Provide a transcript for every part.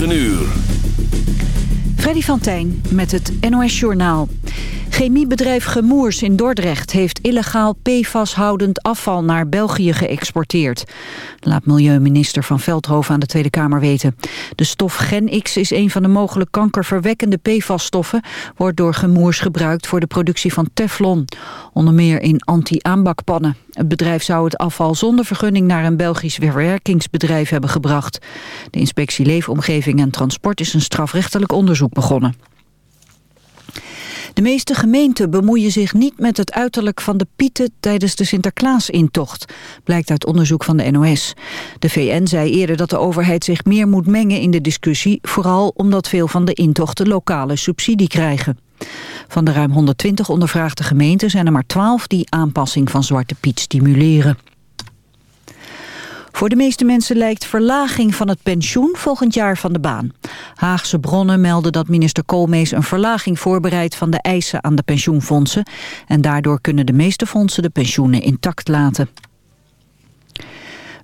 9 uur. Freddy van Tijn met het NOS-journaal. Chemiebedrijf Gemoers in Dordrecht heeft illegaal PFAS-houdend afval naar België geëxporteerd. Laat milieuminister Van Veldhoven aan de Tweede Kamer weten. De stof Gen-X is een van de mogelijk kankerverwekkende PFAS-stoffen... wordt door Gemoers gebruikt voor de productie van teflon. Onder meer in anti-aanbakpannen. Het bedrijf zou het afval zonder vergunning naar een Belgisch verwerkingsbedrijf hebben gebracht. De inspectie Leefomgeving en Transport is een strafrechtelijk onderzoek begonnen. De meeste gemeenten bemoeien zich niet met het uiterlijk van de pieten tijdens de Sinterklaasintocht, blijkt uit onderzoek van de NOS. De VN zei eerder dat de overheid zich meer moet mengen in de discussie, vooral omdat veel van de intochten lokale subsidie krijgen. Van de ruim 120 ondervraagde gemeenten zijn er maar 12 die aanpassing van Zwarte Piet stimuleren. Voor de meeste mensen lijkt verlaging van het pensioen volgend jaar van de baan. Haagse bronnen melden dat minister Koolmees een verlaging voorbereidt van de eisen aan de pensioenfondsen. En daardoor kunnen de meeste fondsen de pensioenen intact laten.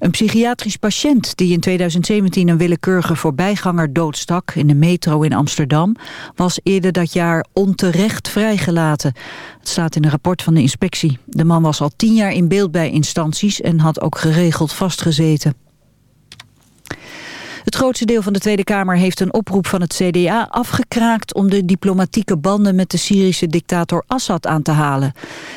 Een psychiatrisch patiënt die in 2017 een willekeurige voorbijganger doodstak in de metro in Amsterdam was eerder dat jaar onterecht vrijgelaten. Het staat in een rapport van de inspectie. De man was al tien jaar in beeld bij instanties en had ook geregeld vastgezeten. Het grootste deel van de Tweede Kamer heeft een oproep van het CDA afgekraakt om de diplomatieke banden met de Syrische dictator Assad aan te halen.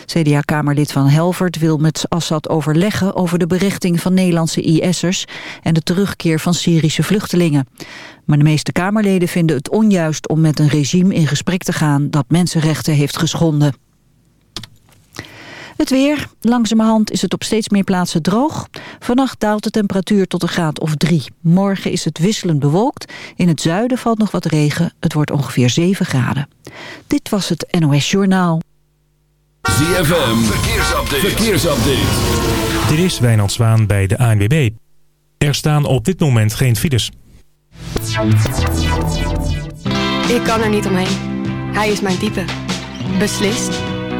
CDA-kamerlid van Helvert wil met Assad overleggen over de berichting van Nederlandse IS'ers en de terugkeer van Syrische vluchtelingen. Maar de meeste Kamerleden vinden het onjuist om met een regime in gesprek te gaan dat mensenrechten heeft geschonden. Het weer. Langzamerhand is het op steeds meer plaatsen droog. Vannacht daalt de temperatuur tot een graad of drie. Morgen is het wisselend bewolkt. In het zuiden valt nog wat regen. Het wordt ongeveer 7 graden. Dit was het NOS Journaal. ZFM. Verkeersupdate. Verkeersupdate. Dit is Wijnand Zwaan bij de ANWB. Er staan op dit moment geen files. Ik kan er niet omheen. Hij is mijn type. Beslist,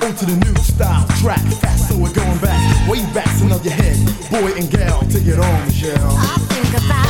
the new style track. Fast, so we're going back. Way back, so know your head. Boy and gal, take it on, Michelle. I think about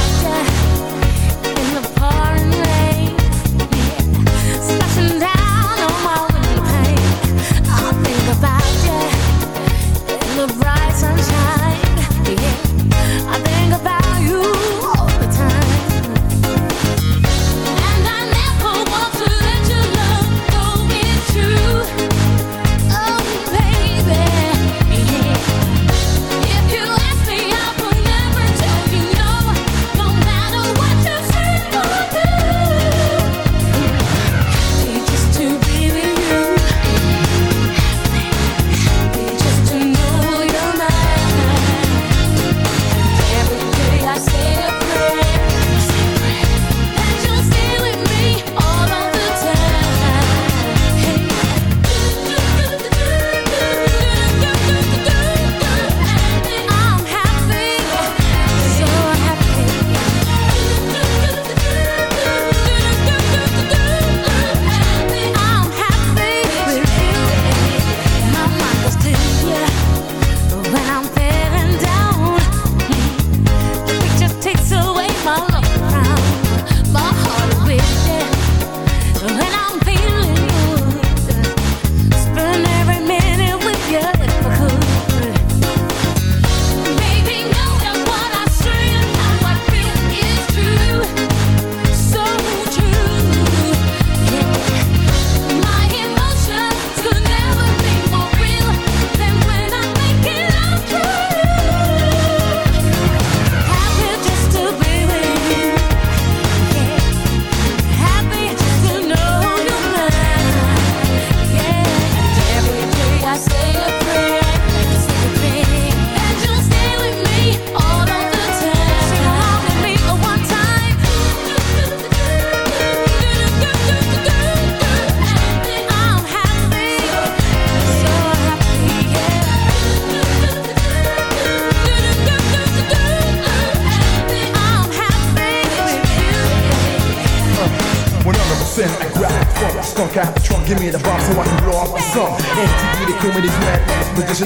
skunk out the trunk, give me the bomb so I can blow off my song. The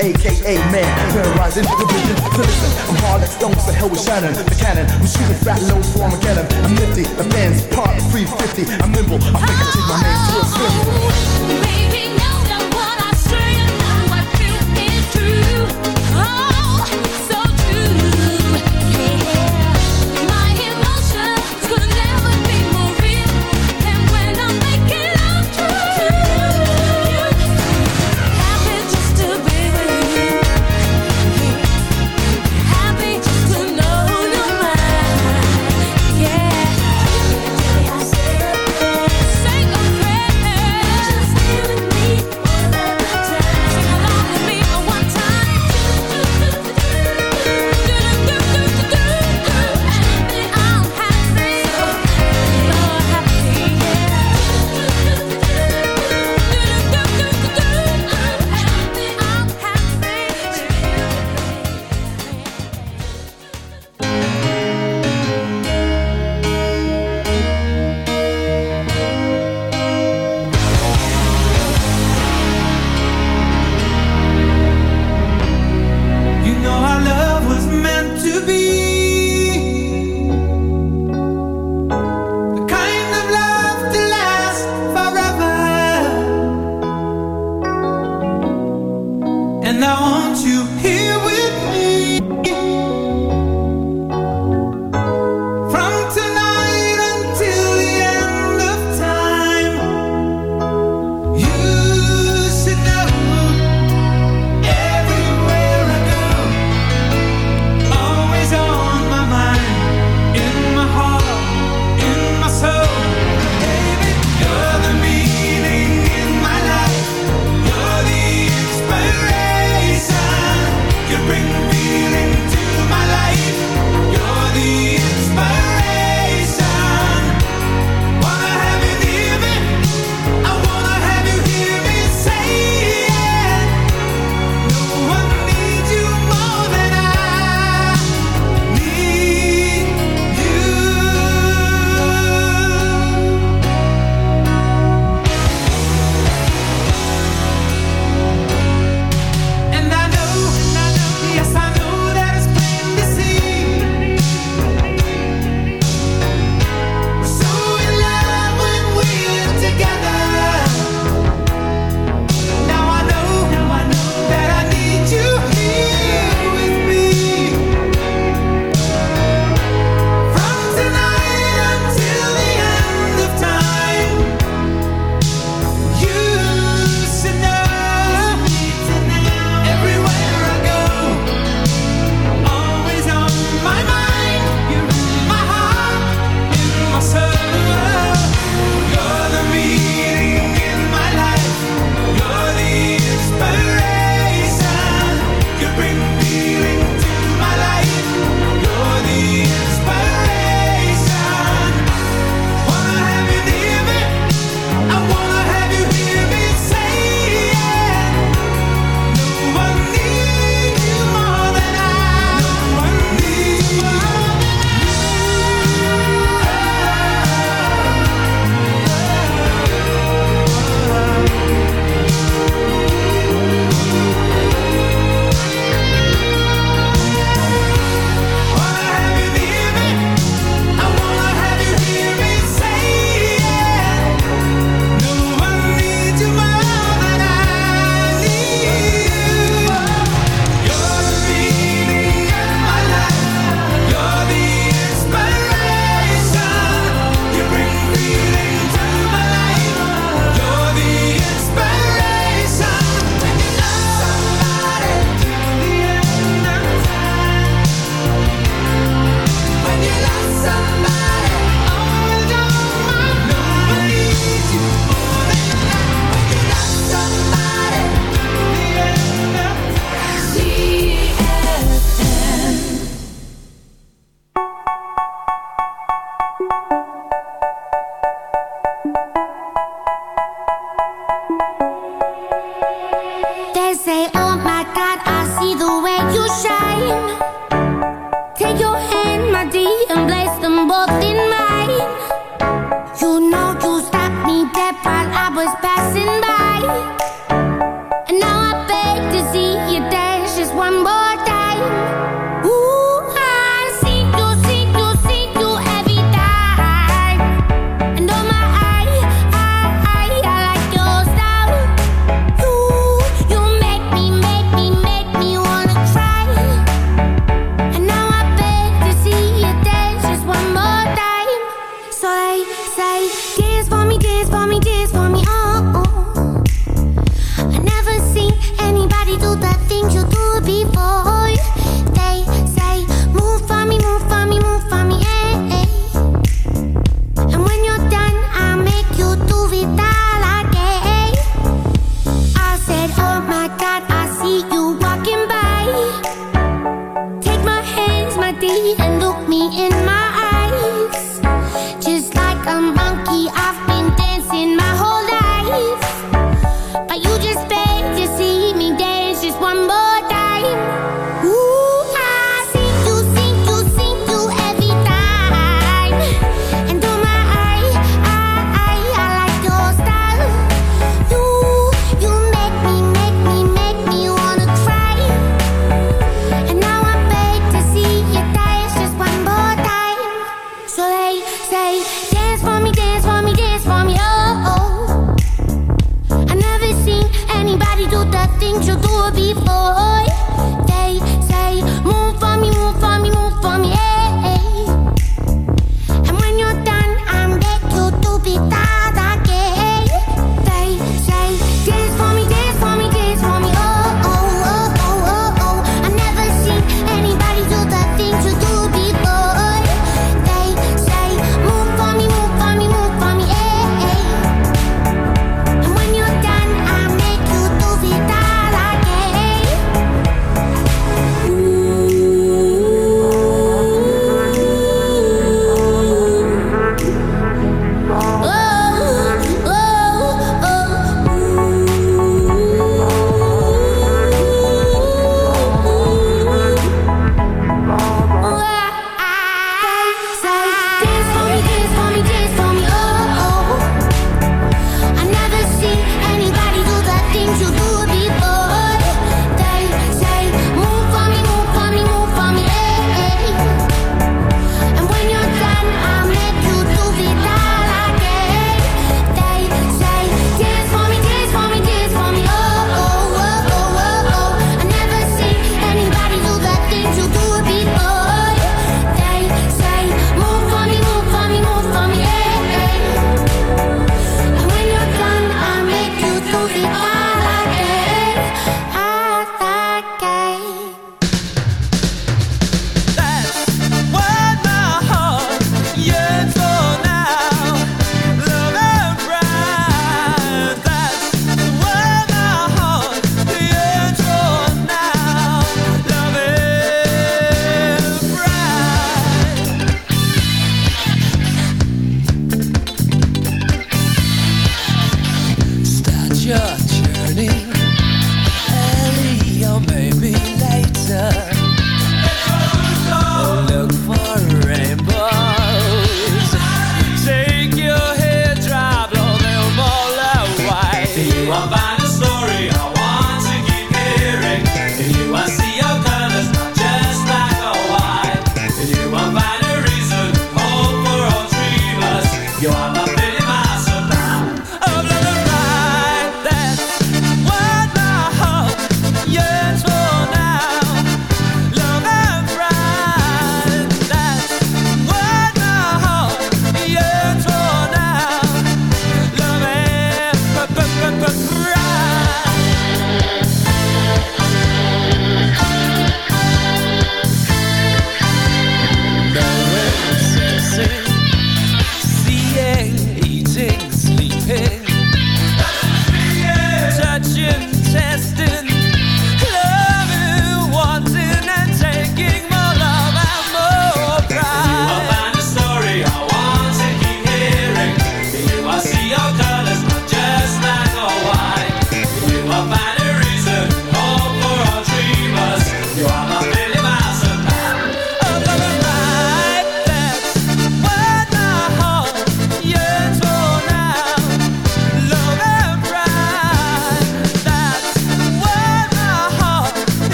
aka man, terrorizing the vision. So listen, I'm hard like hell with Shannon, the cannon. Fat low. I'm nifty, the part 350. I'm nimble, I think I take my name to a swim. Baby, that what I say and I feel is true. Oh.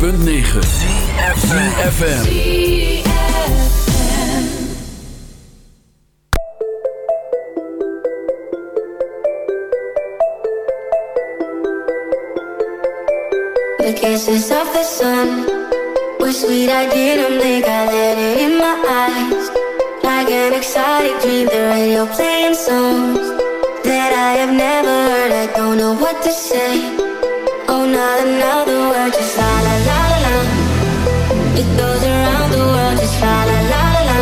106.9 FM. It's all around the world. just la la la la.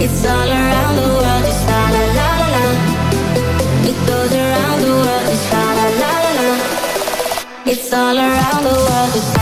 It's all around the world, just la la la la. It's all around the world, just.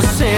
você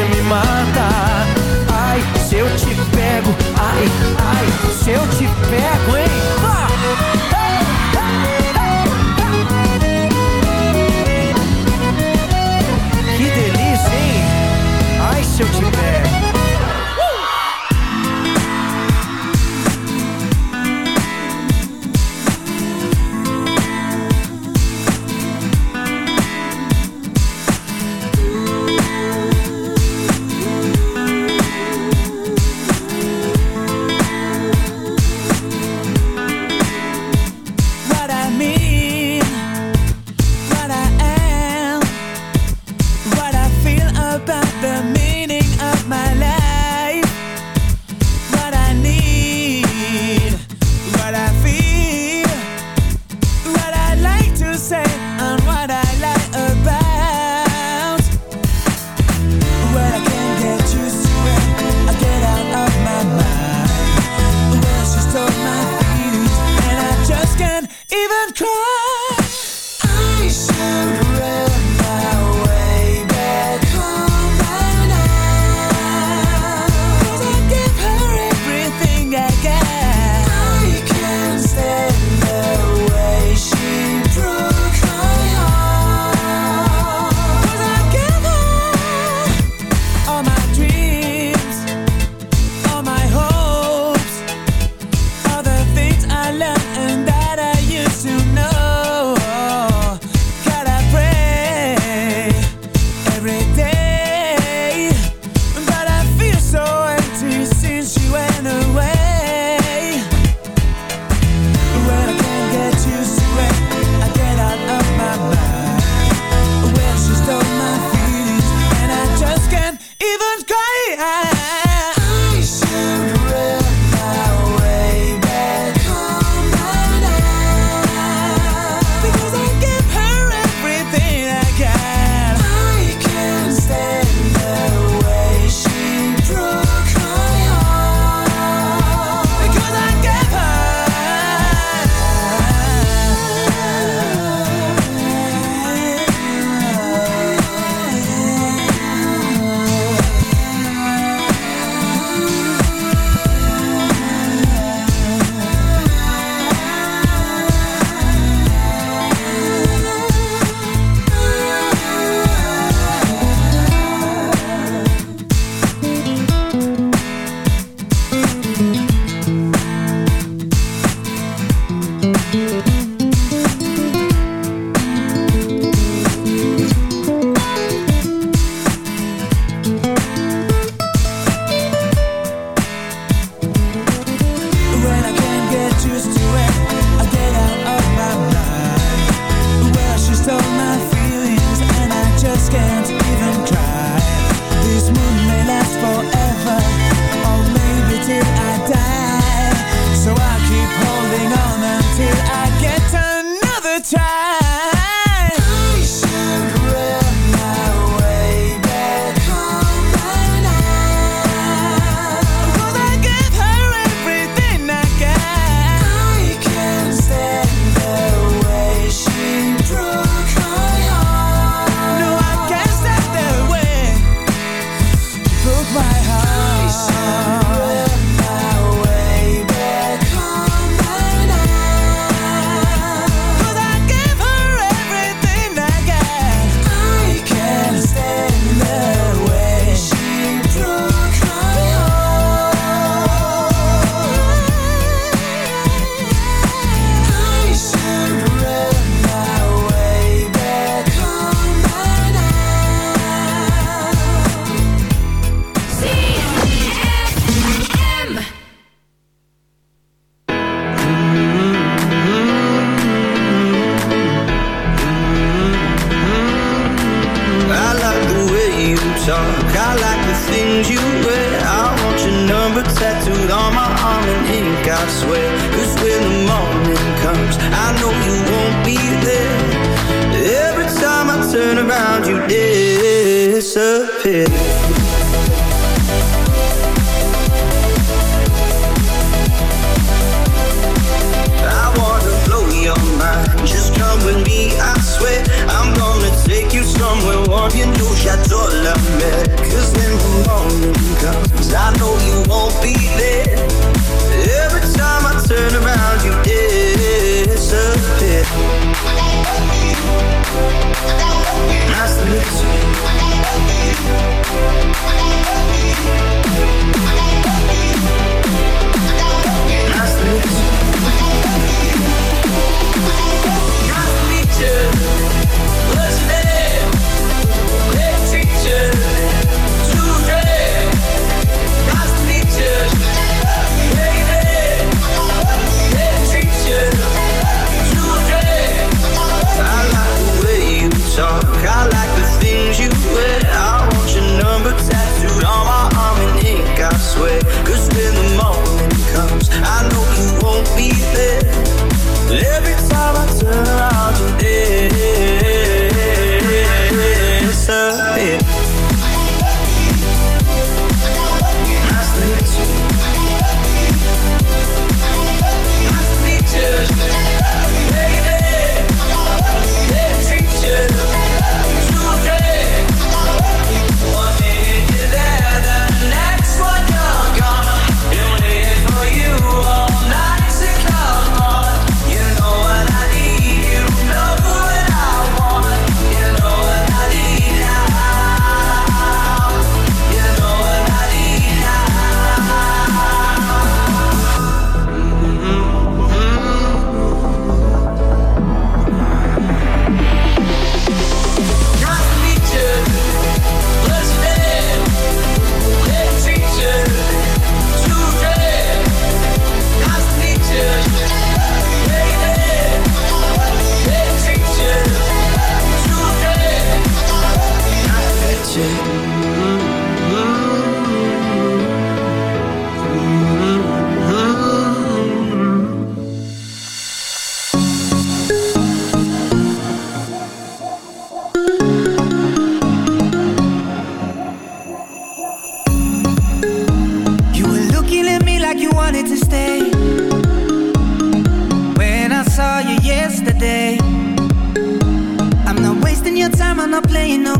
I'm not playing no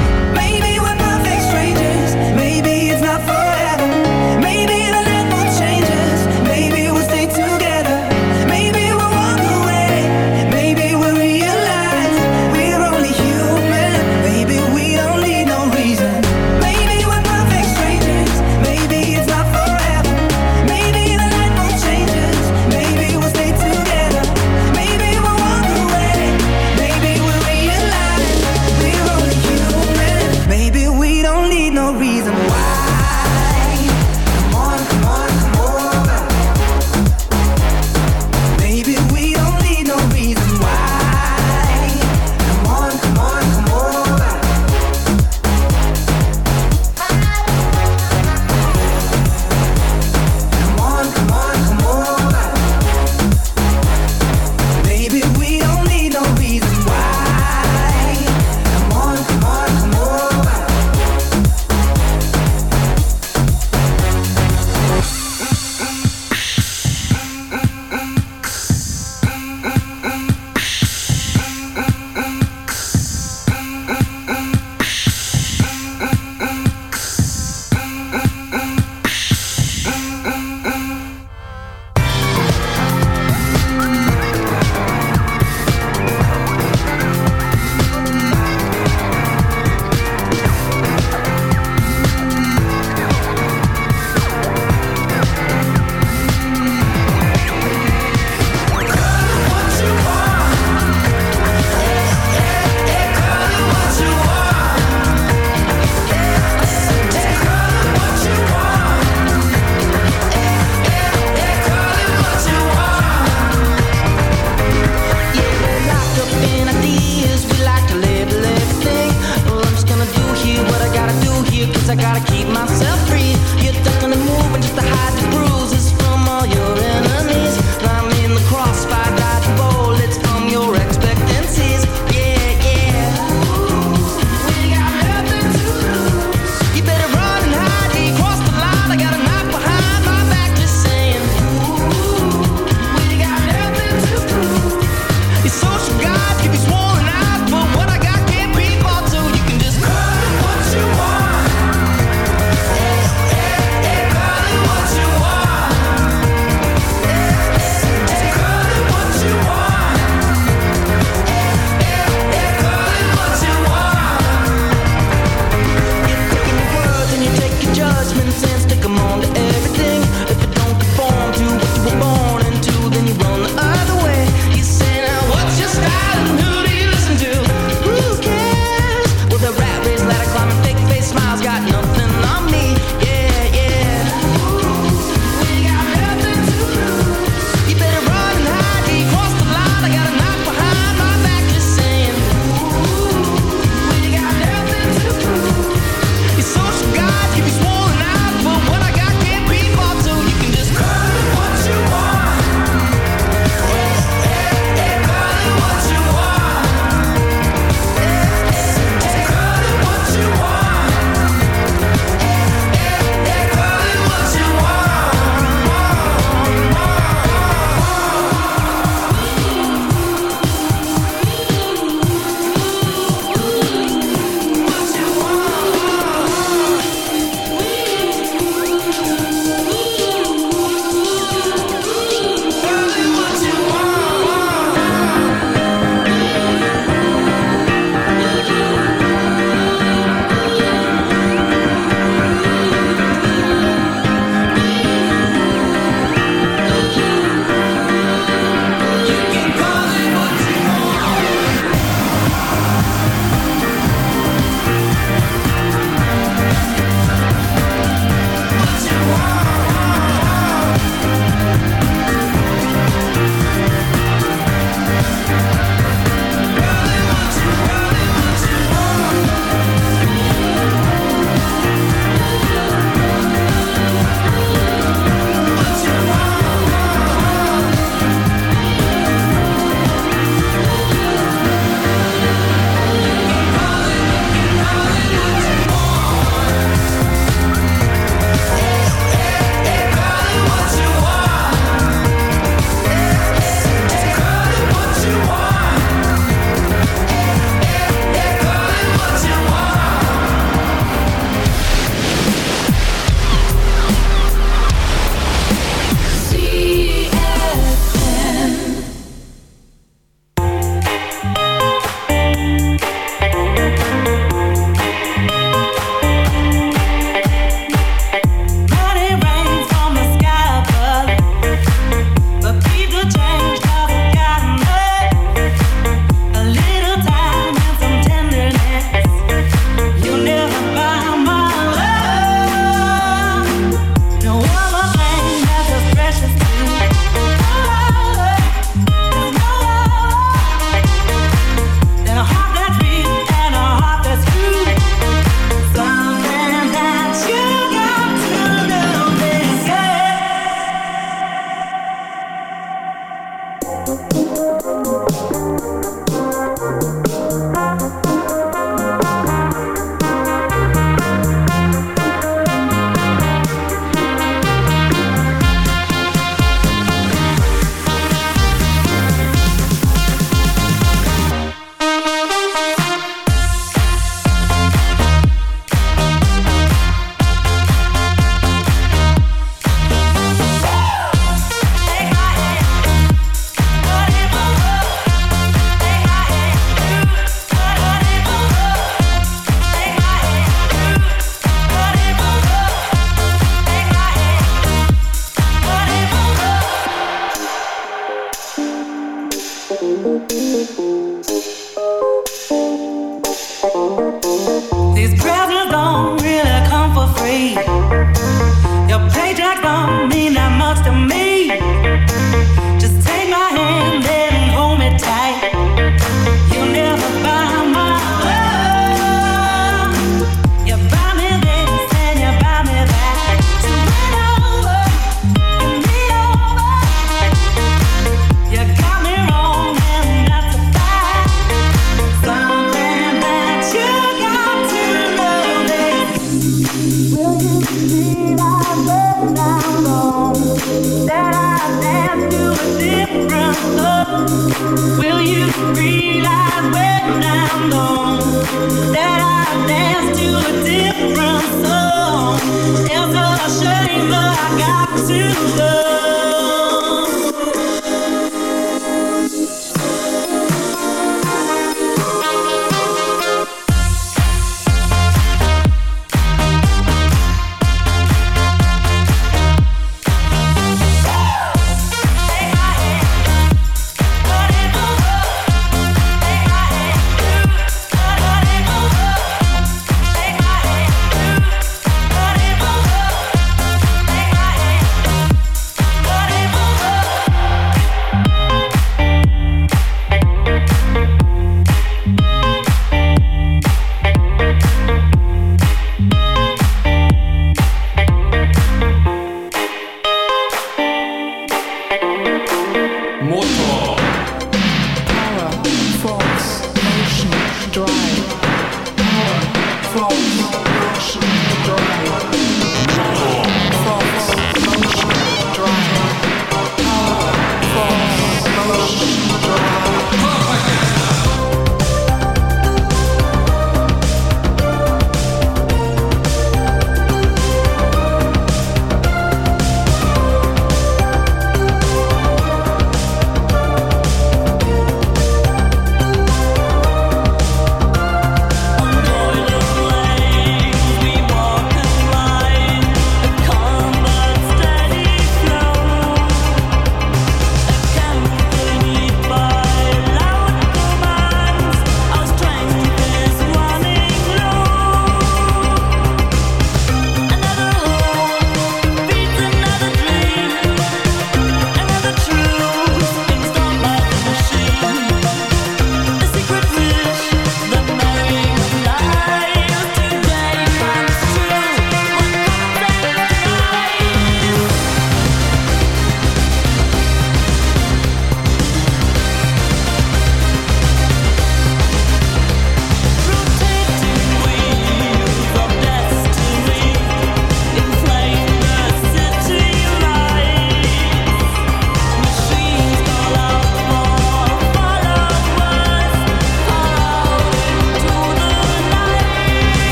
still love.